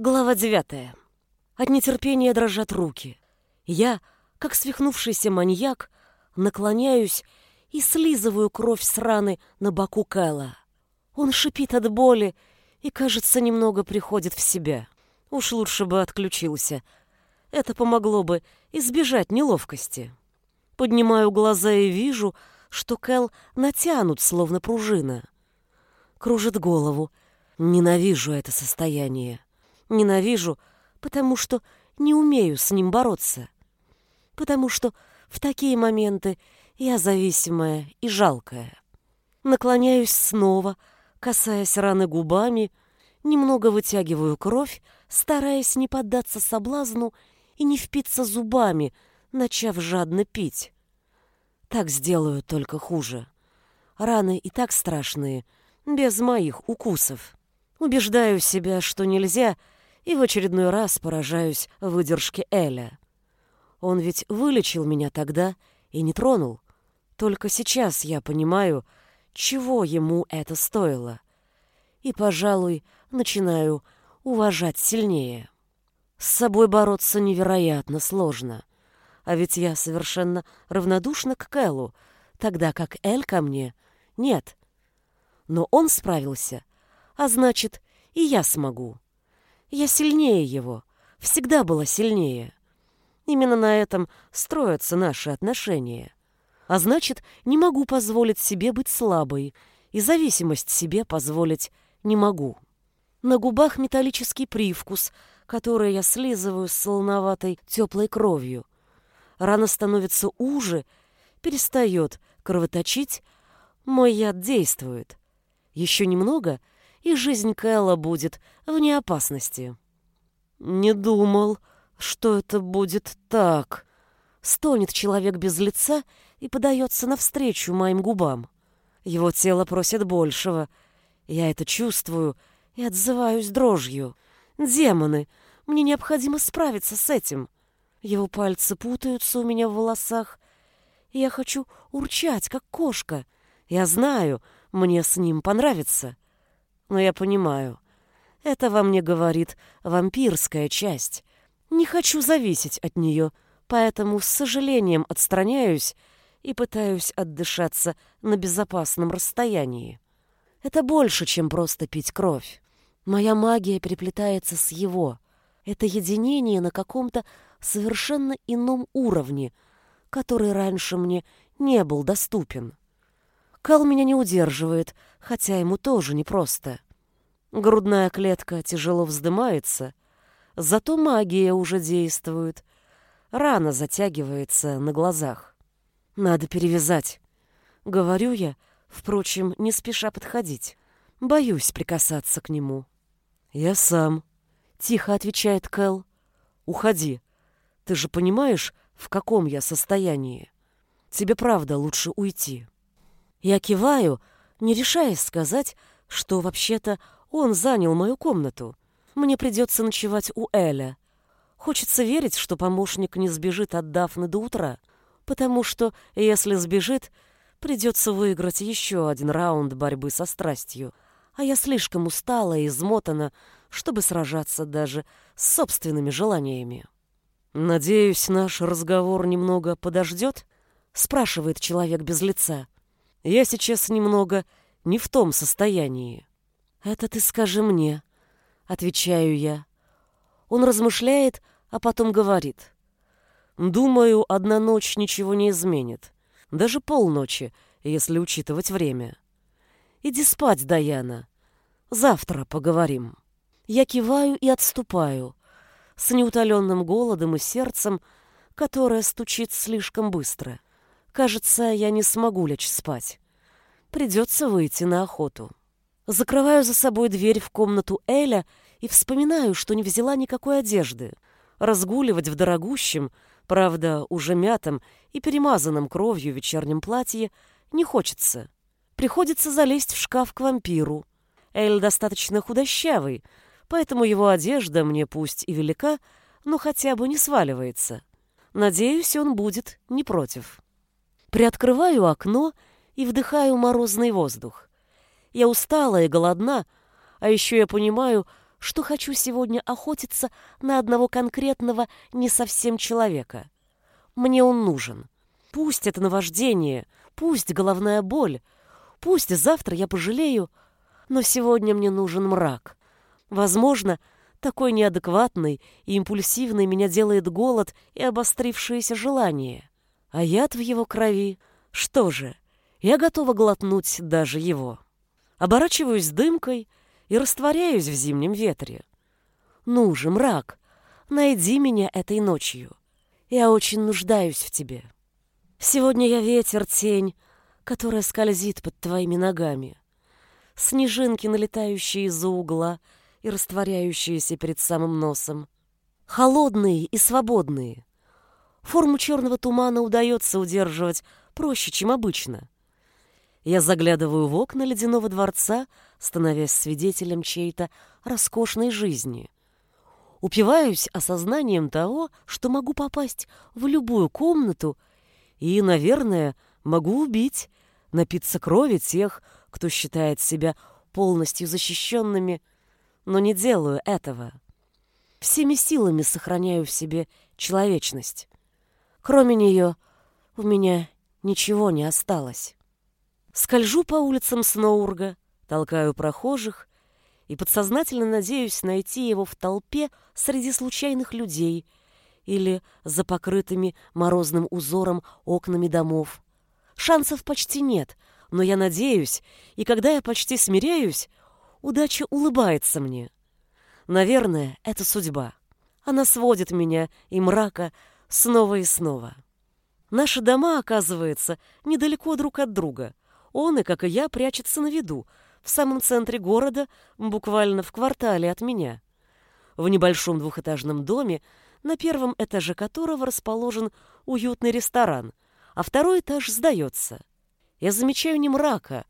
Глава девятая. От нетерпения дрожат руки. Я, как свихнувшийся маньяк, наклоняюсь и слизываю кровь с раны на боку Кэла. Он шипит от боли и, кажется, немного приходит в себя. Уж лучше бы отключился. Это помогло бы избежать неловкости. Поднимаю глаза и вижу, что Кэл натянут, словно пружина. Кружит голову. Ненавижу это состояние. Ненавижу, потому что не умею с ним бороться. Потому что в такие моменты я зависимая и жалкая. Наклоняюсь снова, касаясь раны губами, немного вытягиваю кровь, стараясь не поддаться соблазну и не впиться зубами, начав жадно пить. Так сделаю только хуже. Раны и так страшные, без моих укусов. Убеждаю себя, что нельзя, и в очередной раз поражаюсь выдержке Эля. Он ведь вылечил меня тогда и не тронул. Только сейчас я понимаю, чего ему это стоило. И, пожалуй, начинаю уважать сильнее. С собой бороться невероятно сложно. А ведь я совершенно равнодушна к Кэллу, тогда как Эль ко мне нет. Но он справился, а значит, и я смогу. Я сильнее его, всегда была сильнее. Именно на этом строятся наши отношения. А значит, не могу позволить себе быть слабой, и зависимость себе позволить не могу. На губах металлический привкус, который я слизываю с солоноватой теплой кровью. Рана становится уже, перестает кровоточить, мой яд действует. Еще немного — и жизнь Кэлла будет вне опасности. «Не думал, что это будет так», — стонет человек без лица и подается навстречу моим губам. Его тело просит большего. Я это чувствую и отзываюсь дрожью. «Демоны! Мне необходимо справиться с этим!» Его пальцы путаются у меня в волосах, я хочу урчать, как кошка. Я знаю, мне с ним понравится. Но я понимаю, это во мне говорит вампирская часть. Не хочу зависеть от нее, поэтому с сожалением отстраняюсь и пытаюсь отдышаться на безопасном расстоянии. Это больше, чем просто пить кровь. Моя магия переплетается с его. Это единение на каком-то совершенно ином уровне, который раньше мне не был доступен. Кал меня не удерживает, хотя ему тоже непросто. Грудная клетка тяжело вздымается, зато магия уже действует. Рана затягивается на глазах. Надо перевязать. Говорю я, впрочем, не спеша подходить. Боюсь прикасаться к нему. Я сам. Тихо отвечает Кэл. Уходи. Ты же понимаешь, в каком я состоянии. Тебе правда лучше уйти. Я киваю, не решаясь сказать, что вообще-то он занял мою комнату. Мне придется ночевать у Эля. Хочется верить, что помощник не сбежит от Дафны до утра, потому что, если сбежит, придется выиграть еще один раунд борьбы со страстью. А я слишком устала и измотана, чтобы сражаться даже с собственными желаниями. «Надеюсь, наш разговор немного подождет?» — спрашивает человек без лица. Я сейчас немного не в том состоянии. Это ты скажи мне, отвечаю я. Он размышляет, а потом говорит. Думаю, одна ночь ничего не изменит. Даже полночи, если учитывать время. Иди спать, Даяна. Завтра поговорим. Я киваю и отступаю, с неутоленным голодом и сердцем, которое стучит слишком быстро. Кажется, я не смогу лечь спать. Придется выйти на охоту. Закрываю за собой дверь в комнату Эля и вспоминаю, что не взяла никакой одежды. Разгуливать в дорогущем, правда, уже мятом и перемазанном кровью вечернем платье не хочется. Приходится залезть в шкаф к вампиру. Эль достаточно худощавый, поэтому его одежда мне пусть и велика, но хотя бы не сваливается. Надеюсь, он будет не против. Приоткрываю окно и вдыхаю морозный воздух. Я устала и голодна, а еще я понимаю, что хочу сегодня охотиться на одного конкретного не совсем человека. Мне он нужен. Пусть это наваждение, пусть головная боль, пусть завтра я пожалею, но сегодня мне нужен мрак. Возможно, такой неадекватный и импульсивный меня делает голод и обострившееся желание. А яд в его крови, что же, я готова глотнуть даже его. Оборачиваюсь дымкой и растворяюсь в зимнем ветре. Ну же, мрак, найди меня этой ночью. Я очень нуждаюсь в тебе. Сегодня я ветер, тень, которая скользит под твоими ногами. Снежинки, налетающие из-за угла и растворяющиеся перед самым носом. Холодные и свободные. Форму черного тумана удается удерживать проще, чем обычно. Я заглядываю в окна ледяного дворца, становясь свидетелем чьей-то роскошной жизни. Упиваюсь осознанием того, что могу попасть в любую комнату и, наверное, могу убить, напиться крови тех, кто считает себя полностью защищенными, но не делаю этого. Всеми силами сохраняю в себе человечность. Кроме нее у меня ничего не осталось. Скольжу по улицам Сноурга, толкаю прохожих и подсознательно надеюсь найти его в толпе среди случайных людей — или за покрытыми морозным узором окнами домов. Шансов почти нет, но я надеюсь, и когда я почти смиряюсь, удача улыбается мне. Наверное, это судьба. Она сводит меня и мрака снова и снова. Наши дома, оказывается, недалеко друг от друга. Он и, как и я, прячется на виду, в самом центре города, буквально в квартале от меня. В небольшом двухэтажном доме на первом этаже которого расположен уютный ресторан, а второй этаж сдается. Я замечаю не мрака,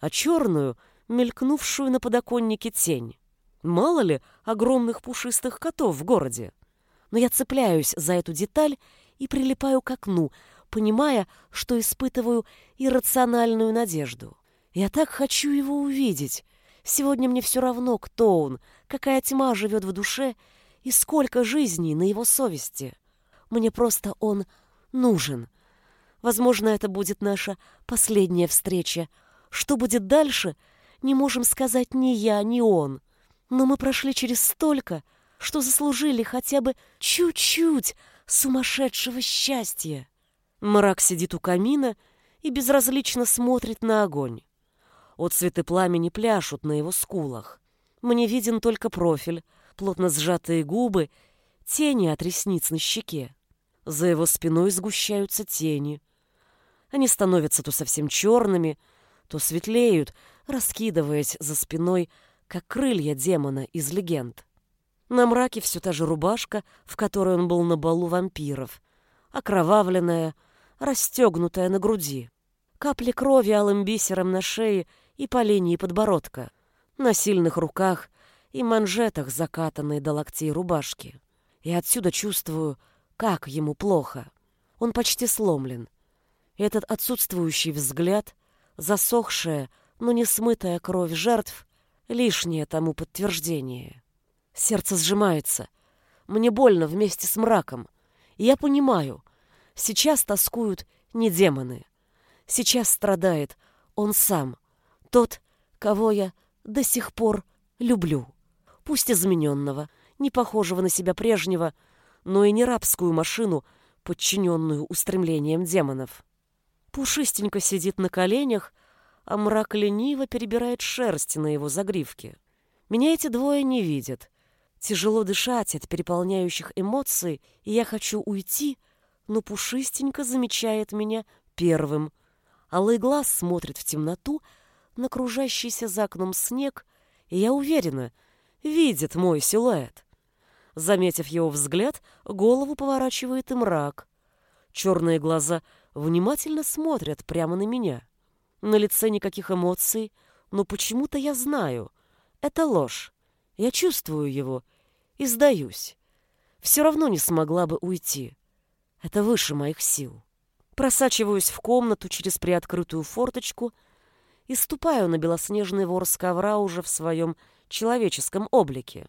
а черную, мелькнувшую на подоконнике тень. Мало ли огромных пушистых котов в городе. Но я цепляюсь за эту деталь и прилипаю к окну, понимая, что испытываю иррациональную надежду. Я так хочу его увидеть. Сегодня мне все равно, кто он, какая тьма живет в душе и сколько жизней на его совести. Мне просто он нужен. Возможно, это будет наша последняя встреча. Что будет дальше, не можем сказать ни я, ни он. Но мы прошли через столько, что заслужили хотя бы чуть-чуть сумасшедшего счастья. Мрак сидит у камина и безразлично смотрит на огонь. Отцветы пламени пляшут на его скулах. Мне виден только профиль, плотно сжатые губы, тени от ресниц на щеке. За его спиной сгущаются тени. Они становятся то совсем черными, то светлеют, раскидываясь за спиной, как крылья демона из легенд. На мраке все та же рубашка, в которой он был на балу вампиров, окровавленная, расстегнутая на груди. Капли крови алым бисером на шее и по линии подбородка. На сильных руках и манжетах, закатанной до локтей рубашки. И отсюда чувствую, как ему плохо. Он почти сломлен. Этот отсутствующий взгляд, засохшая, но не смытая кровь жертв, лишнее тому подтверждение. Сердце сжимается. Мне больно вместе с мраком. И я понимаю, сейчас тоскуют не демоны. Сейчас страдает он сам, тот, кого я до сих пор люблю пусть измененного, не похожего на себя прежнего, но и не рабскую машину, подчиненную устремлениям демонов. Пушистенько сидит на коленях, а мрак лениво перебирает шерсть на его загривке. Меня эти двое не видят. Тяжело дышать от переполняющих эмоций, и я хочу уйти, но Пушистенько замечает меня первым. Алый глаз смотрит в темноту на кружащийся за окном снег, и я уверена — видит мой силуэт. Заметив его взгляд, голову поворачивает и мрак. Черные глаза внимательно смотрят прямо на меня. На лице никаких эмоций, но почему-то я знаю. Это ложь. Я чувствую его и сдаюсь. Все равно не смогла бы уйти. Это выше моих сил. Просачиваюсь в комнату через приоткрытую форточку и ступаю на белоснежный ворс ковра уже в своем человеческом облике,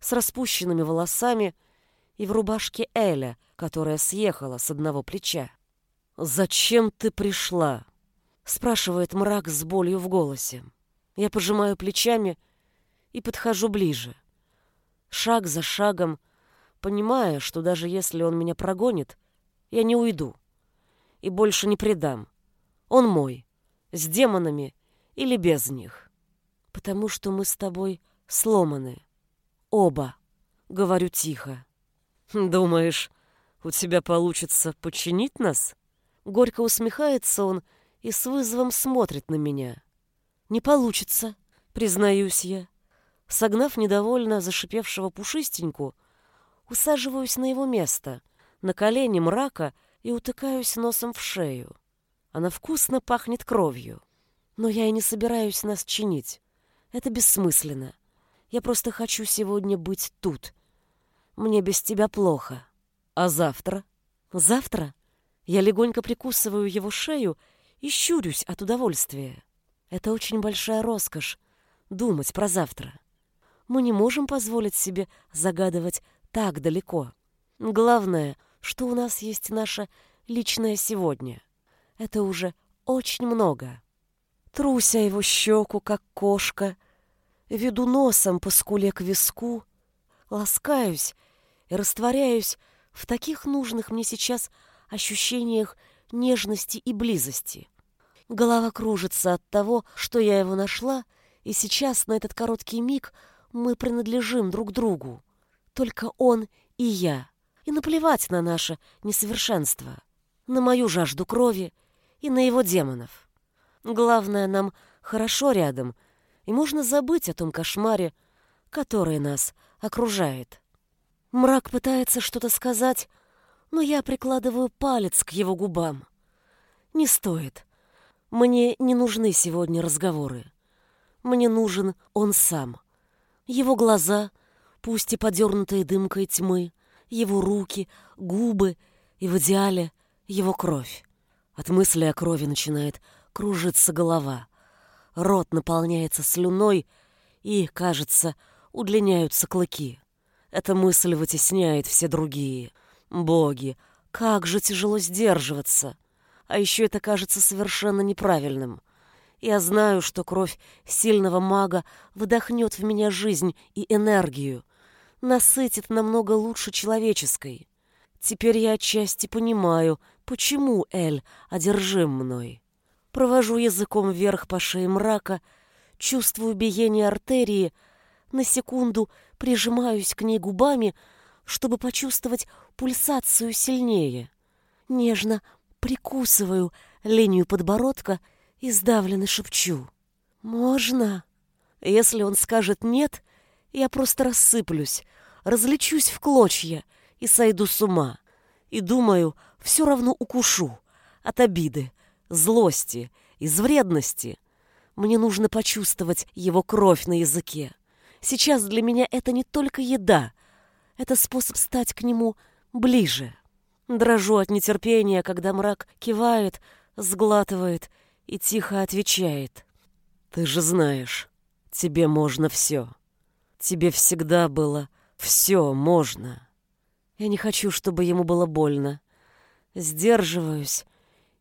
с распущенными волосами и в рубашке Эля, которая съехала с одного плеча. «Зачем ты пришла?» — спрашивает мрак с болью в голосе. Я пожимаю плечами и подхожу ближе. Шаг за шагом, понимая, что даже если он меня прогонит, я не уйду и больше не предам. Он мой, с демонами или без них. Потому что мы с тобой сломаны. Оба, говорю тихо. Думаешь, у тебя получится починить нас? Горько усмехается он и с вызовом смотрит на меня. Не получится, признаюсь я. Согнав недовольно зашипевшего пушистеньку, усаживаюсь на его место, на колени мрака и утыкаюсь носом в шею. Она вкусно пахнет кровью. Но я и не собираюсь нас чинить. Это бессмысленно. Я просто хочу сегодня быть тут. Мне без тебя плохо. А завтра? Завтра? Я легонько прикусываю его шею и щурюсь от удовольствия. Это очень большая роскошь — думать про завтра. Мы не можем позволить себе загадывать так далеко. Главное, что у нас есть наше личное сегодня. Это уже очень много. Труся его щеку, как кошка, веду носом по скуле к виску, ласкаюсь и растворяюсь в таких нужных мне сейчас ощущениях нежности и близости. Голова кружится от того, что я его нашла, и сейчас, на этот короткий миг, мы принадлежим друг другу. Только он и я. И наплевать на наше несовершенство, на мою жажду крови и на его демонов. Главное, нам хорошо рядом, и можно забыть о том кошмаре, который нас окружает. Мрак пытается что-то сказать, но я прикладываю палец к его губам. Не стоит. Мне не нужны сегодня разговоры. Мне нужен он сам. Его глаза, пусть и подернутые дымкой тьмы, его руки, губы и в идеале его кровь. От мысли о крови начинает кружиться голова. Рот наполняется слюной и, кажется, удлиняются клыки. Эта мысль вытесняет все другие. Боги, как же тяжело сдерживаться. А еще это кажется совершенно неправильным. Я знаю, что кровь сильного мага вдохнет в меня жизнь и энергию, насытит намного лучше человеческой. Теперь я отчасти понимаю, почему Эль одержим мной. Провожу языком вверх по шее мрака, чувствую биение артерии, на секунду прижимаюсь к ней губами, чтобы почувствовать пульсацию сильнее. Нежно прикусываю линию подбородка и сдавленно шепчу. «Можно?» Если он скажет «нет», я просто рассыплюсь, разлечусь в клочья и сойду с ума. И думаю, все равно укушу от обиды, злости, из вредности. Мне нужно почувствовать его кровь на языке. Сейчас для меня это не только еда, это способ стать к нему ближе. Дрожу от нетерпения, когда мрак кивает, сглатывает и тихо отвечает. «Ты же знаешь, тебе можно все. Тебе всегда было все можно». Я не хочу, чтобы ему было больно. Сдерживаюсь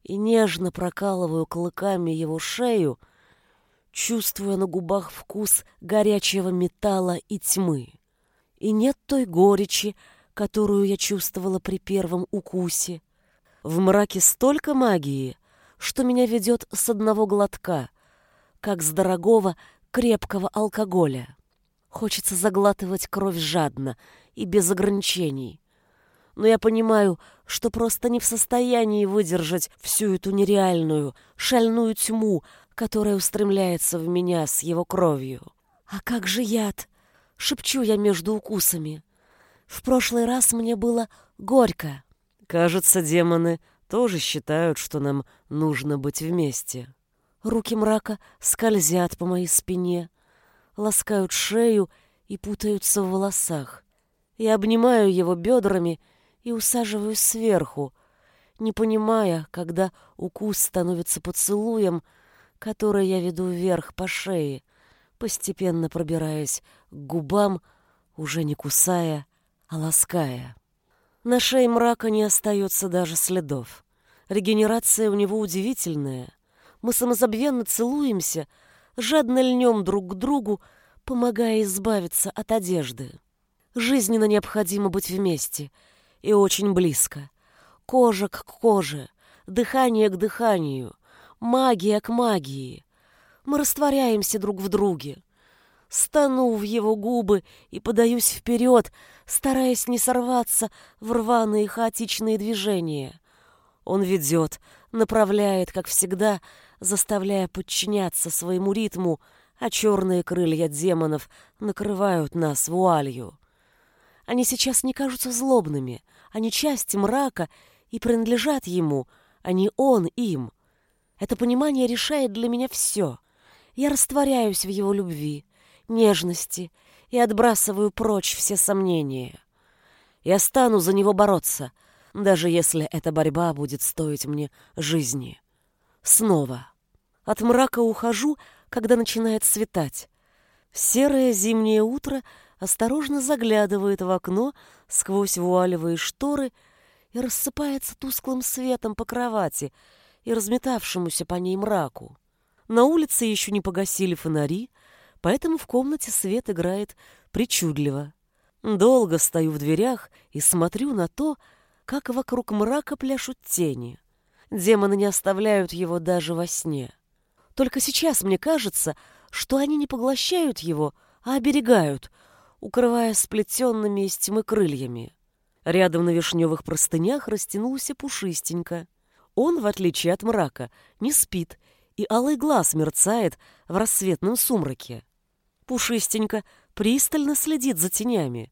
и нежно прокалываю клыками его шею, чувствуя на губах вкус горячего металла и тьмы. И нет той горечи, которую я чувствовала при первом укусе. В мраке столько магии, что меня ведет с одного глотка, как с дорогого крепкого алкоголя. Хочется заглатывать кровь жадно и без ограничений. Но я понимаю, что просто не в состоянии выдержать всю эту нереальную, шальную тьму, которая устремляется в меня с его кровью. «А как же яд?» — шепчу я между укусами. В прошлый раз мне было горько. Кажется, демоны тоже считают, что нам нужно быть вместе. Руки мрака скользят по моей спине, ласкают шею и путаются в волосах. Я обнимаю его бедрами и усаживаюсь сверху, не понимая, когда укус становится поцелуем, который я веду вверх по шее, постепенно пробираясь к губам, уже не кусая, а лаская. На шее мрака не остается даже следов. Регенерация у него удивительная. Мы самозабвенно целуемся, жадно льнем друг к другу, помогая избавиться от одежды. Жизненно необходимо быть вместе и очень близко. Кожа к коже, дыхание к дыханию, магия к магии. Мы растворяемся друг в друге. Стану в его губы и подаюсь вперед, стараясь не сорваться в рваные хаотичные движения. Он ведет, направляет, как всегда, заставляя подчиняться своему ритму, а черные крылья демонов накрывают нас вуалью. Они сейчас не кажутся злобными, они часть мрака и принадлежат ему, а не он им. Это понимание решает для меня все. Я растворяюсь в его любви, нежности и отбрасываю прочь все сомнения. Я стану за него бороться, даже если эта борьба будет стоить мне жизни. Снова. От мрака ухожу, когда начинает светать. серое зимнее утро осторожно заглядывает в окно сквозь вуалевые шторы и рассыпается тусклым светом по кровати и разметавшемуся по ней мраку. На улице еще не погасили фонари, поэтому в комнате свет играет причудливо. Долго стою в дверях и смотрю на то, как вокруг мрака пляшут тени. Демоны не оставляют его даже во сне. Только сейчас мне кажется, что они не поглощают его, а оберегают, укрывая сплетенными из тьмы крыльями. Рядом на вишневых простынях растянулся пушистенько. Он, в отличие от мрака, не спит, и алый глаз мерцает в рассветном сумраке. Пушистенько пристально следит за тенями.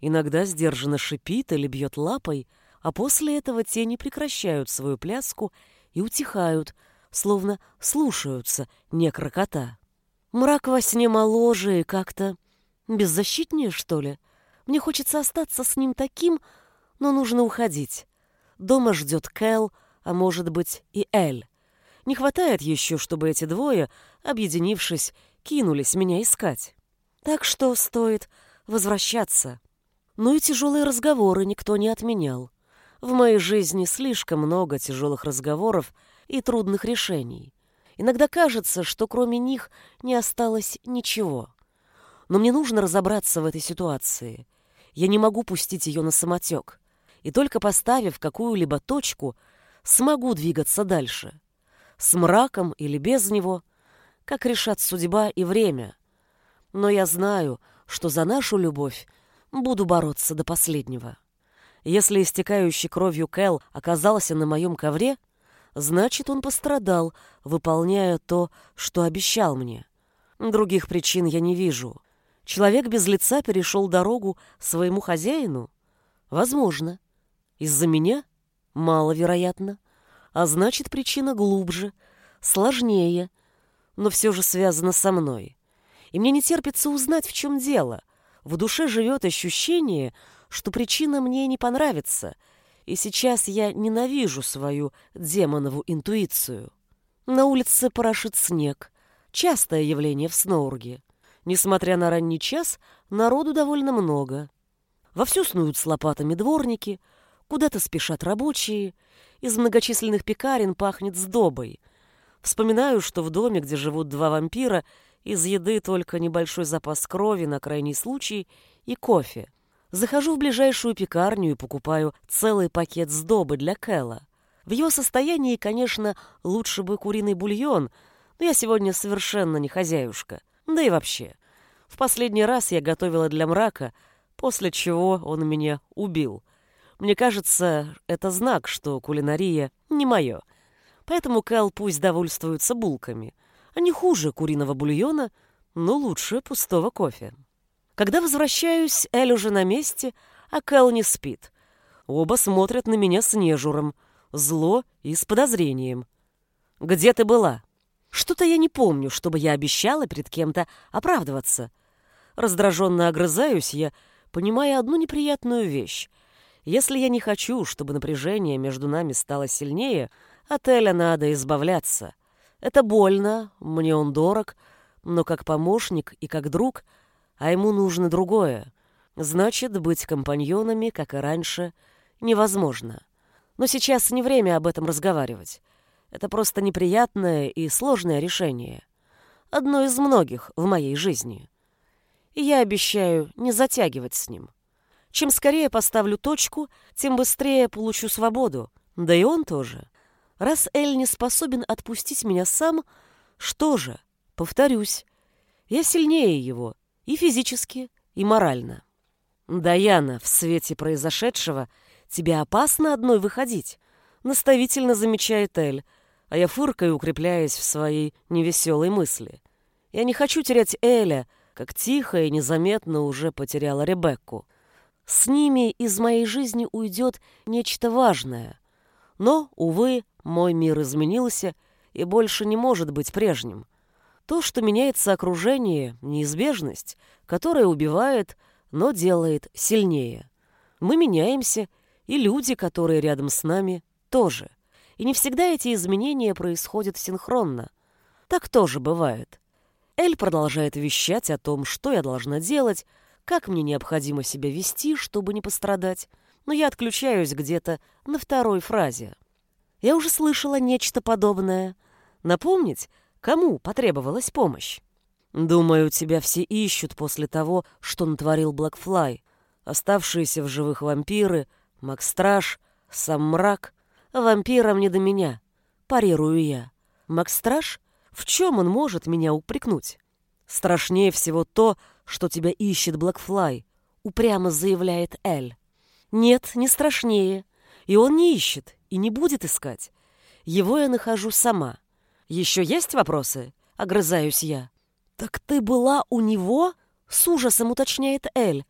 Иногда сдержанно шипит или бьет лапой, а после этого тени прекращают свою пляску и утихают, словно слушаются некрокота. Мрак во сне моложе и как-то беззащитнее, что ли. Мне хочется остаться с ним таким, но нужно уходить. Дома ждет Кэл, а может быть и Эль. Не хватает еще, чтобы эти двое, объединившись, кинулись меня искать. Так что стоит возвращаться. Ну и тяжелые разговоры никто не отменял. В моей жизни слишком много тяжелых разговоров и трудных решений. Иногда кажется, что кроме них не осталось ничего. Но мне нужно разобраться в этой ситуации. Я не могу пустить ее на самотек. И только поставив какую-либо точку, смогу двигаться дальше. С мраком или без него, как решат судьба и время. Но я знаю, что за нашу любовь буду бороться до последнего. Если истекающий кровью Кэл оказался на моем ковре, значит, он пострадал, выполняя то, что обещал мне. Других причин я не вижу. Человек без лица перешел дорогу своему хозяину? Возможно. Из-за меня? Маловероятно. А значит, причина глубже, сложнее, но все же связана со мной. И мне не терпится узнать, в чем дело. В душе живет ощущение, что причина мне не понравится, и сейчас я ненавижу свою демонову интуицию. На улице порошит снег. Частое явление в Сноурге. Несмотря на ранний час, народу довольно много. Вовсю снуют с лопатами дворники, куда-то спешат рабочие, из многочисленных пекарен пахнет сдобой. Вспоминаю, что в доме, где живут два вампира, из еды только небольшой запас крови на крайний случай и кофе. Захожу в ближайшую пекарню и покупаю целый пакет сдобы для Кэлла. В его состоянии, конечно, лучше бы куриный бульон, но я сегодня совершенно не хозяюшка. Да и вообще. В последний раз я готовила для мрака, после чего он меня убил. Мне кажется, это знак, что кулинария не мое. Поэтому Кэл пусть довольствуется булками. Они хуже куриного бульона, но лучше пустого кофе. Когда возвращаюсь, Эль уже на месте, а Кэл не спит. Оба смотрят на меня с нежуром, зло и с подозрением. «Где ты была?» «Что-то я не помню, чтобы я обещала перед кем-то оправдываться». Раздраженно огрызаюсь я, понимая одну неприятную вещь. Если я не хочу, чтобы напряжение между нами стало сильнее, от Эля надо избавляться. Это больно, мне он дорог, но как помощник и как друг, а ему нужно другое. Значит, быть компаньонами, как и раньше, невозможно. Но сейчас не время об этом разговаривать. Это просто неприятное и сложное решение. Одно из многих в моей жизни. И я обещаю не затягивать с ним. Чем скорее поставлю точку, тем быстрее получу свободу. Да и он тоже. Раз Эль не способен отпустить меня сам, что же, повторюсь, я сильнее его и физически, и морально. Даяна, в свете произошедшего тебе опасно одной выходить, наставительно замечает Эль, а я фыркаю, укрепляясь в своей невеселой мысли. Я не хочу терять Эля, как тихо и незаметно уже потеряла Ребекку. С ними из моей жизни уйдет нечто важное. Но, увы, мой мир изменился и больше не может быть прежним. То, что меняется окружение, неизбежность, которая убивает, но делает сильнее. Мы меняемся, и люди, которые рядом с нами, тоже. И не всегда эти изменения происходят синхронно. Так тоже бывает. Эль продолжает вещать о том, что я должна делать, как мне необходимо себя вести, чтобы не пострадать, но я отключаюсь где-то на второй фразе. Я уже слышала нечто подобное. Напомнить, кому потребовалась помощь? Думаю, тебя все ищут после того, что натворил Блэкфлай. Оставшиеся в живых вампиры, Макстраж, сам мрак. Вампирам не до меня. Парирую я. Макстраж? В чем он может меня упрекнуть? Страшнее всего то, что тебя ищет Блэкфлай, упрямо заявляет Эль. Нет, не страшнее. И он не ищет, и не будет искать. Его я нахожу сама. Еще есть вопросы? Огрызаюсь я. Так ты была у него? С ужасом уточняет Эль.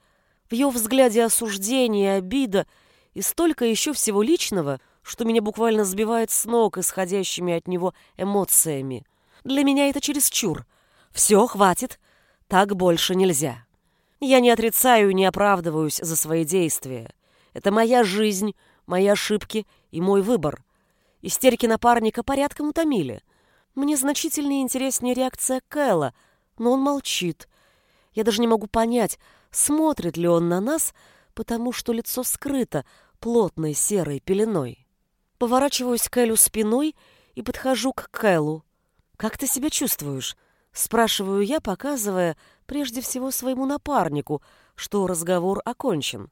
В ее взгляде осуждение, обида и столько еще всего личного, что меня буквально сбивает с ног исходящими от него эмоциями. Для меня это чересчур. Все, хватит. Так больше нельзя. Я не отрицаю и не оправдываюсь за свои действия. Это моя жизнь, мои ошибки и мой выбор. Истерики напарника порядком утомили. Мне значительно интереснее реакция Кэлла, но он молчит. Я даже не могу понять, смотрит ли он на нас, потому что лицо скрыто плотной серой пеленой. Поворачиваюсь к Элю спиной и подхожу к Кэллу. «Как ты себя чувствуешь?» Спрашиваю я, показывая прежде всего своему напарнику, что разговор окончен.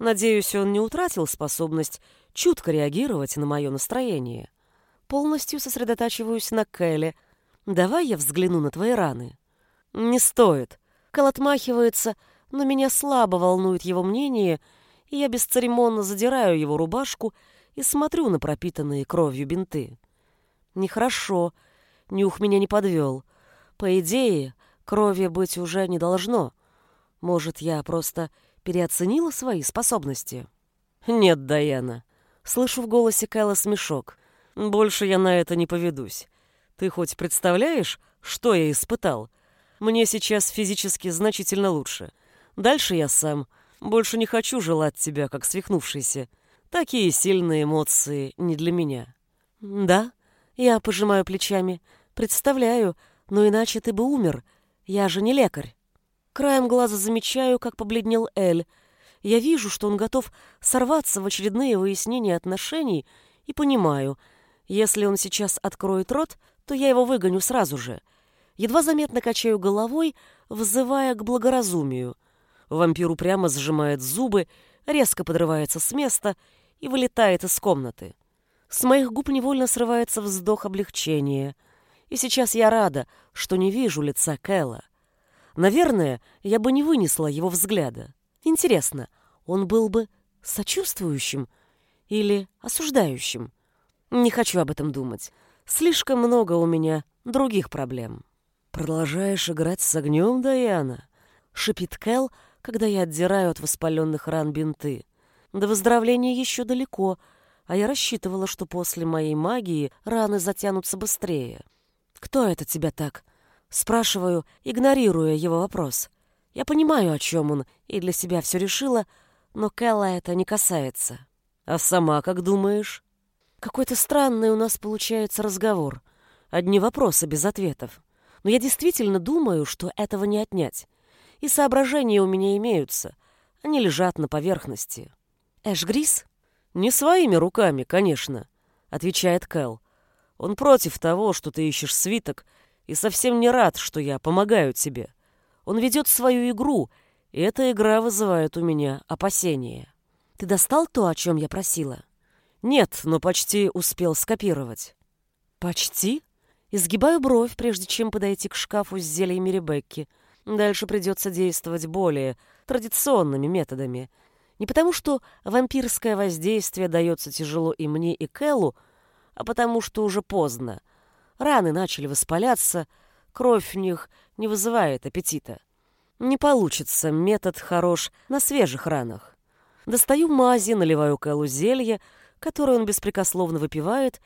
Надеюсь, он не утратил способность чутко реагировать на мое настроение. Полностью сосредотачиваюсь на Кэле. Давай я взгляну на твои раны. Не стоит. Кэл отмахивается, но меня слабо волнует его мнение, и я бесцеремонно задираю его рубашку и смотрю на пропитанные кровью бинты. Нехорошо. Нюх меня не подвел. По идее, крови быть уже не должно. Может, я просто переоценила свои способности? Нет, Даяна. Слышу в голосе Кайла смешок. Больше я на это не поведусь. Ты хоть представляешь, что я испытал? Мне сейчас физически значительно лучше. Дальше я сам. Больше не хочу желать тебя, как свихнувшийся. Такие сильные эмоции не для меня. Да, я пожимаю плечами. Представляю, но иначе ты бы умер. Я же не лекарь. Краем глаза замечаю, как побледнел Эль. Я вижу, что он готов сорваться в очередные выяснения отношений, и понимаю, если он сейчас откроет рот, то я его выгоню сразу же. Едва заметно качаю головой, взывая к благоразумию. Вампир упрямо сжимает зубы, резко подрывается с места и вылетает из комнаты. С моих губ невольно срывается вздох облегчения — и сейчас я рада, что не вижу лица Кэлла. Наверное, я бы не вынесла его взгляда. Интересно, он был бы сочувствующим или осуждающим? Не хочу об этом думать. Слишком много у меня других проблем. «Продолжаешь играть с огнем, Даяна?» — шипит Кэл, когда я отдираю от воспаленных ран бинты. До выздоровления еще далеко, а я рассчитывала, что после моей магии раны затянутся быстрее. «Кто это тебя так?» Спрашиваю, игнорируя его вопрос. Я понимаю, о чем он, и для себя все решила, но Кэлла это не касается. «А сама как думаешь?» Какой-то странный у нас получается разговор. Одни вопросы без ответов. Но я действительно думаю, что этого не отнять. И соображения у меня имеются. Они лежат на поверхности. Эш Грис? Не своими руками, конечно, отвечает Кэл. Он против того, что ты ищешь свиток, и совсем не рад, что я помогаю тебе. Он ведет свою игру, и эта игра вызывает у меня опасения. Ты достал то, о чем я просила? Нет, но почти успел скопировать. Почти? Изгибаю бровь, прежде чем подойти к шкафу с зельями Ребекки. Дальше придется действовать более традиционными методами. Не потому, что вампирское воздействие дается тяжело и мне, и Кэллу, а потому, что уже поздно. Раны начали воспаляться, кровь в них не вызывает аппетита. Не получится, метод хорош на свежих ранах. Достаю мази, наливаю Кэллу зелье, которое он беспрекословно выпивает,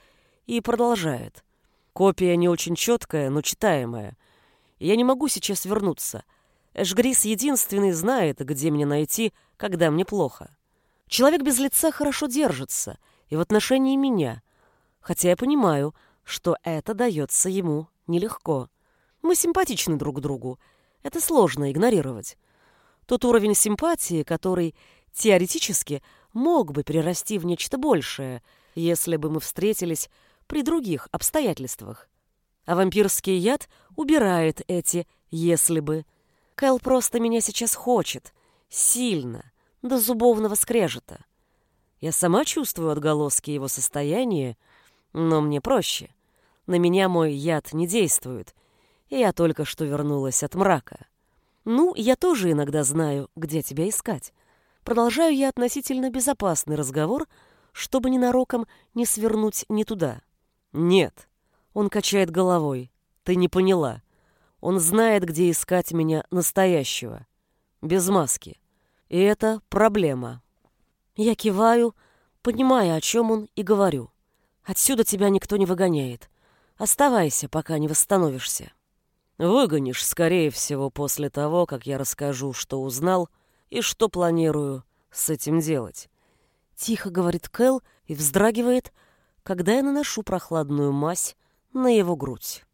и продолжает. Копия не очень четкая, но читаемая. Я не могу сейчас вернуться. Эшгрис единственный знает, где меня найти, когда мне плохо. Человек без лица хорошо держится, и в отношении меня, хотя я понимаю, что это дается ему нелегко. Мы симпатичны друг другу, это сложно игнорировать. Тот уровень симпатии, который теоретически мог бы перерасти в нечто большее, если бы мы встретились при других обстоятельствах. А вампирский яд убирает эти «если бы». Кэл просто меня сейчас хочет. Сильно. До зубовного скрежета. Я сама чувствую отголоски его состояния, но мне проще. На меня мой яд не действует, я только что вернулась от мрака. Ну, я тоже иногда знаю, где тебя искать. Продолжаю я относительно безопасный разговор, чтобы ненароком не свернуть не туда. Нет. Он качает головой. Ты не поняла. Он знает, где искать меня настоящего. Без маски. И это проблема. Я киваю, понимая, о чем он, и говорю. Отсюда тебя никто не выгоняет. Оставайся, пока не восстановишься. Выгонишь, скорее всего, после того, как я расскажу, что узнал и что планирую с этим делать. Тихо говорит Кэл и вздрагивает, когда я наношу прохладную мазь на его грудь.